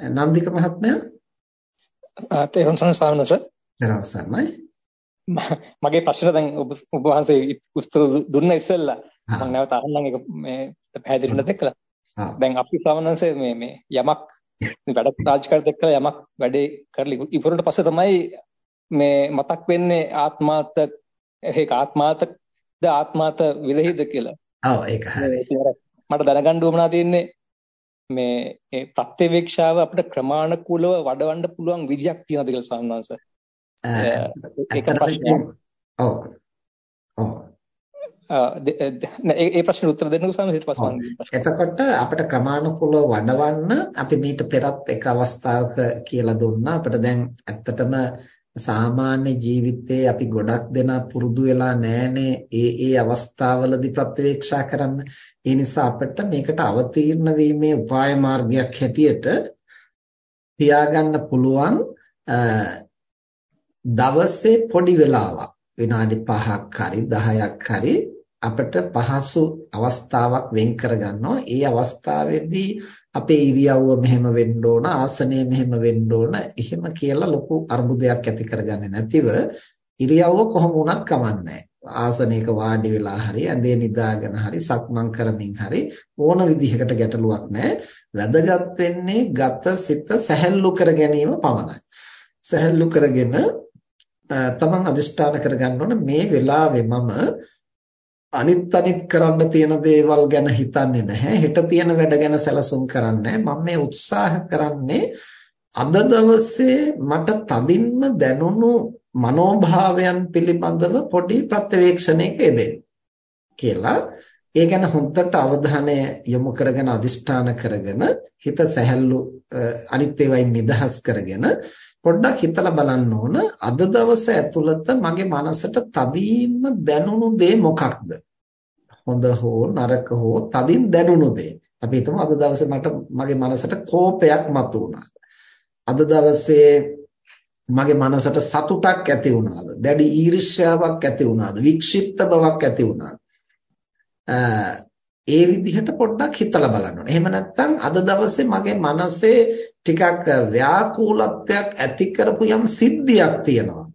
නන්දික මහත්මයා? තේරුම් සංසාරනස දරවසන්නයි මගේ ප්‍රශ්න දැන් ඔබ ඔබ වහන්සේ උත්තර දුන්න ඉස්සෙල්ලා. මම නැවත අහන්නම් ඒක මේ පැහැදිලිව දෙකලා දැන් අපි ශ්‍රවණන්සේ මේ මේ යමක් වැඩ රාජකාරී දෙකලා යමක් වැඩේ කරලා ඉවරට පස්සේ තමයි මේ මතක් වෙන්නේ ආත්මාර්ථ ඒක ආත්මාර්ථ ද ආත්මාර්ථ විරහිත කියලා. ඔව් ඒක හරි. මට දැනගන්න උවමනා තියෙන්නේ මේ ඒ ප්‍රත්‍යවේක්ෂාව අපිට ක්‍රමානුකූලව වඩවන්න පුළුවන් විදියක් තියෙනවද කියලා සම්මාංශ. ඒක ප්‍රශ්නයක්. ඔව්. ඔව්. ඒ ප්‍රශ්නෙට උත්තර දෙන්නකෝ සාම ඊට පස්සේ එතකොට අපිට ක්‍රමානුකූලව වඩවන්න අපි මීට පෙරත් එක අවස්ථාවක කියලා දුන්නා අපිට දැන් ඇත්තටම සාමාන්‍ය ජීවිතයේ අපි ගොඩක් දෙනා පුරුදු වෙලා නැහනේ ඒ ඒ අවස්ථාවලදී ප්‍රත්‍යවේක්ෂා කරන්න. ඒ නිසා අපිට මේකට අවතීර්ණ වීමේ උපාය මාර්ගයක් හැටියට තියාගන්න පුළුවන් දවසේ පොඩි වෙලාවක් විනාඩි 5ක් හරි 10ක් හරි අපිට පහසු අවස්ථාවක් වෙන් කරගන්නවා. ඒ අවස්ථාවේදී අපේ ඉරියව්ව මෙහෙම වෙන්න ඕන, ආසනය මෙහෙම වෙන්න ඕන, එහෙම කියලා ලොකු අර්බුදයක් ඇති කරගන්නේ නැතිව ඉරියව්ව කොහොම වුණත් කමන්නේ ආසනයක වාඩි වෙලා හරි ඇඳේ නිදාගෙන හරි සක්මන් කරමින් හරි ඕන විදිහකට ගැටලුවක් නැහැ. වැදගත් වෙන්නේ ගත සිත සැහැල්ලු කර ගැනීම පමණයි. සැහැල්ලු කරගෙන තමන් අදිෂ්ඨාන කරගන්න ඕන මේ වෙලාවේ මම අනිත් අනිත් කරන්න තියෙන දේවල් ගැන හිතන්නේ නැහැ. හෙට තියෙන වැඩ ගැන සැලසුම් කරන්නේ මම මේ උත්සාහ කරන්නේ අද දවසේ මට තදින්ම දැනුණු මනෝභාවයන් පිළිබඳව පොඩි ප්‍රත්‍යවේක්ෂණයක යෙදෙන්න කියලා ඒ ගැන හොඳට අවධානය යොමු කරගෙන අදිෂ්ඨාන කරගෙන හිත සැහැල්ලු අනිත් ඒවායින් නිදහස් කරගෙන පොඩ්ඩක් හිතලා බලන්න ඕන. අද දවස ඇතුළත මගේ මනසට තදින්ම දැනුණු දේ මොකක්ද? හොඳ හෝ නරක හෝ තදින් දැනුණු දේ. අපි හිතමු අද දවසේ මට මගේ මනසට කෝපයක් මතුවුණා අද දවසේ මගේ මනසට සතුටක් ඇති වුණාද? දැඩි ඊර්ෂ්‍යාවක් ඇති වුණාද? වික්ෂිප්ත බවක් ඇති වුණාද? ඒ විදිහට පොඩ්ඩක් හිතලා බලන්න ඕනේ. එහෙම නැත්නම් අද දවසේ මගේ මනසේ ටිකක් ව්‍යාකූලත්වයක් ඇති කරපු යම් සිද්ධියක් තියෙනවා.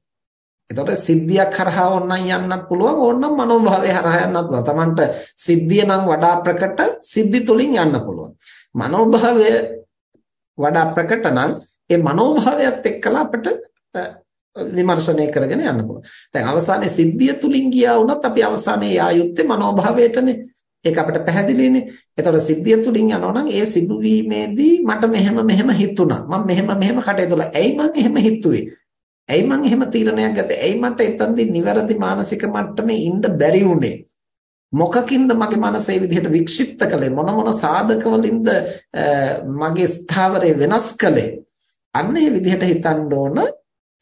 එතකොට සිද්ධියක් හරහා ඕනනම් යන්නත් පුළුවන් ඕනනම් මනෝභාවය හරහා යන්නත් පුළුවන්. Tamanට සිද්ධිය නම් වඩා ප්‍රකට සිද්ධි තුලින් යන්න පුළුවන්. මනෝභාවය වඩා ප්‍රකට නම් ඒ මනෝභාවයත් එක්කලා අපිට විමර්ශනය කරගෙන යන්න පුළුවන්. දැන් අවසානයේ සිද්ධිය තුලින් ගියා වුණත් අපි අවසානයේ යා යුත්තේ මනෝභාවයටනේ. ඒක අපිට පැහැදිලිනේ. එතකොට සිද්ධිය තුලින් යනවා නම් ඒ සිදුවීමේදී මට මෙහෙම මෙහෙම හිතුණා. මම මෙහෙම මෙහෙම කටයුතු කළා. ඇයි මං එහෙම හිතුවේ? ඇයි මං එහෙම තීරණයක් ගත්තේ? ඇයි මට එතනදී නිවැරදි මානසික මට්ටමේ ඉන්න බැරි වුනේ? මොකකින්ද මගේ මනස ඒ විදිහට වික්ෂිප්ත කළේ? මොන මොන සාධක වලින්ද මගේ ස්ථාවරය වෙනස් කළේ? අන්න ඒ විදිහට හිතන්න ඕන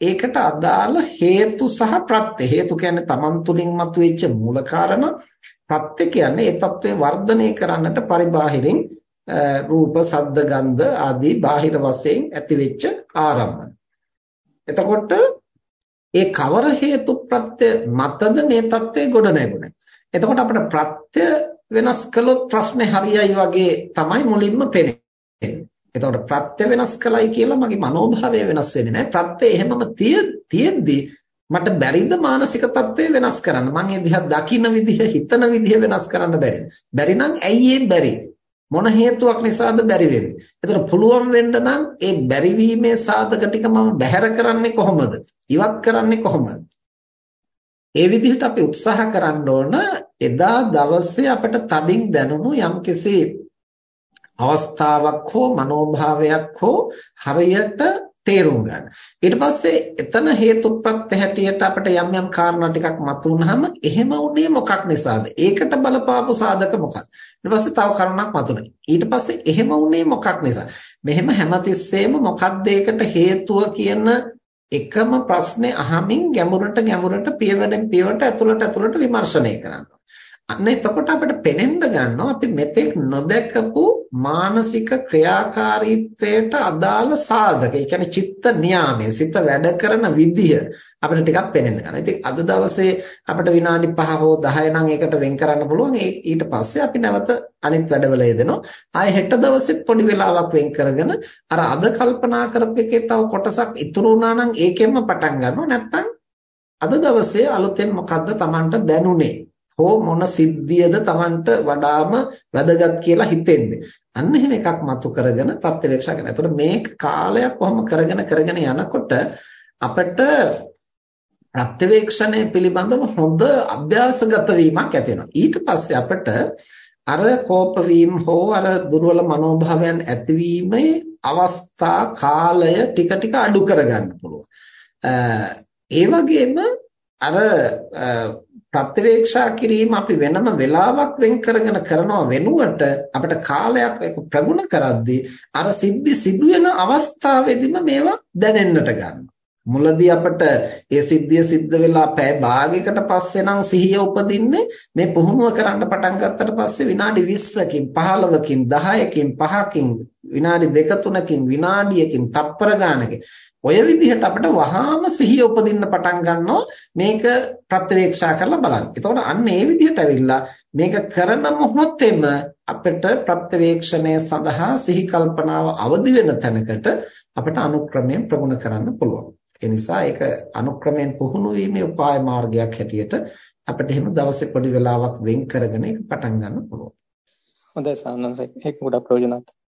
ඒකට අදාළ හේතු සහ ප්‍රත්‍ය හේතු කියන්නේ Taman තුලින් මතුවෙච්ච මූල කාරණා ප්‍රත්‍ය කියන්නේ ඒ తත්වයේ වර්ධනය කරන්නට පරිබාහිරින් රූප, සද්ද, ගන්ධ ආදී බාහිර වශයෙන් ඇතිවෙච්ච ආරම්භන. එතකොට ඒ කවර හේතු ප්‍රත්‍ය මතද මේ தත්ත්වය ගොඩ නැගුණේ. එතකොට අපිට ප්‍රත්‍ය වෙනස් කළොත් ප්‍රශ්නේ හරියයි වගේ තමයි මුලින්ම පේන්නේ. එතකොට ප්‍රත්‍ය වෙනස් කළයි කියලා මගේ මනෝභාවය වෙනස් වෙන්නේ නැහැ. ප්‍රත්‍ය එහෙමම තියෙද්දි මට බැරිද මානසික තත්ත්වය වෙනස් කරන්න? මම ඒ දිහා දකින විදිහ, හිතන විදිහ වෙනස් කරන්න බැරිද? බැරි නම් ඇයි බැරි? මොන හේතුවක් නිසාද බැරි වෙන්නේ? එතකොට පුළුවන් වෙන්න නම් ඒ බැරිවීමේ සාධක ටික මම බැහැර කරන්නේ කොහොමද? ඉවත් කරන්නේ කොහොමද? ඒ විදිහට අපි උත්සාහ කරන්න ඕන එදා දවසේ අපිට තදින් දැනුණු යම්කිසි අවස්ථාවක් හෝ මනෝභාවයක් හෝ හරියට තේරුම් ගන්න. ඊට පස්සේ එතන හේතුප්‍රත්‍ය හැටියට අපිට යම් යම් කාරණා ටිකක් මතුනහම එහෙම උනේ මොකක් නිසාද? ඒකට බලපාපු සාධක මොකක්ද? ඊට පස්සේ තව කරුණක් මතුනේ. ඊට පස්සේ එහෙම උනේ මොකක් නිසා? මෙහෙම හැමතිස්සෙම මොකක්ද ඒකට හේතුව කියන එකම ප්‍රශ්නේ අහමින් ගැඹුරට ගැඹුරට පියවරෙන් පියවරට ඇතුළට ඇතුළට විමර්ශනය කරනවා. අන්න එතකොට අපිට පෙනෙන්න ගන්නවා අපි මෙතෙක් නොදැකපු මානසික ක්‍රියාකාරීත්වයට අදාළ සාධක. ඒ කියන්නේ චිත්ත නියාමයේ සිත වැඩ කරන විදිය අපිට ටිකක් පෙනෙන්න ගන්නවා. ඉතින් අද දවසේ අපිට විනාඩි 5 හෝ 10 නම් ඒකට වෙන් කරන්න පුළුවන්. ඊට පස්සේ අපි නැවත අනිත් වැඩවල යෙදෙනවා. ආයෙ හෙට දවසෙත් පොඩි වෙලාවක් වෙන් කරගෙන අර අද කල්පනා කරපු එකේ තව කොටසක් ඉතුරු වුණා නම් ඒකෙන්ම පටන් ගන්නවා. නැත්තම් අද දවසේ අලුතෙන් මොකද්ද Tamanට දැනුනේ? හෝ මොන සිද්ධියද Tamanට වඩාම වැදගත් කියලා හිතෙන්නේ. අන්න එහෙම එකක් මතු කරගෙන ප්‍රත්‍යවේක්ෂා කරනවා. එතකොට මේක කාලයක් කොහොම කරගෙන කරගෙන යනකොට අපිට ප්‍රත්‍යවේක්ෂණය පිළිබඳව හොඳ අභ්‍යාසගත වීමක් ඇති වෙනවා. ඊට පස්සේ අපිට අර කෝප වීම හෝ අර දුර්වල මනෝභාවයන් ඇතිවීමේ අවස්ථා කාලය ටික ටික අඩු කරගන්න පුළුවන්. ඒ වගේම අර ප්‍රත්‍යවේක්ෂා කිරීම අපි වෙනම වෙලාවක් වෙන් කරගෙන කරනව වෙනුවට අපිට කාලයක් ඒක ප්‍රගුණ කරද්දී අර සිද්ධි සිදුවෙන අවස්ථාවේදීම මේවා දැනෙන්නට ගන්නවා. මුලදී අපිට ඒ සිද්ධිය සිද්ධ වෙලා පැය භාගයකට පස්සේ නම් සිහිය උපදින්නේ මේ පුහුණුව කරන්න පටන් ගත්තට පස්සේ විනාඩි 20කින් 15කින් 10කින් 5කින් විනාඩි 2 3කින් විනාඩියකින් තප්පර ගානකින් ඔය විදිහට අපිට වහාම සිහිය උපදින්න පටන් ගන්නවා මේක ප්‍රත්‍යවේක්ෂා කරලා බලන්න. එතකොට අන්න ඒ විදිහට ඇවිල්ලා මේක කරන මොහොතේම අපිට ප්‍රත්‍යවේක්ෂණය සඳහා සිහි කල්පනාව අවදි වෙන තැනකට අපිට අනුක්‍රමයෙන් ප්‍රගුණ කරන්න පුළුවන්. ඒ නිසා ඒක අනුක්‍රමයෙන් පුහුණු වීමේ උපාය මාර්ගයක් හැටියට අපිට එහෙම දවසේ පොඩි වෙලාවක් වෙන් කරගෙන ඒක පටන් ගන්න පුළුවන්. හොඳයි සානන්සයි ඒක ගොඩක් ප්‍රයෝජනවත්.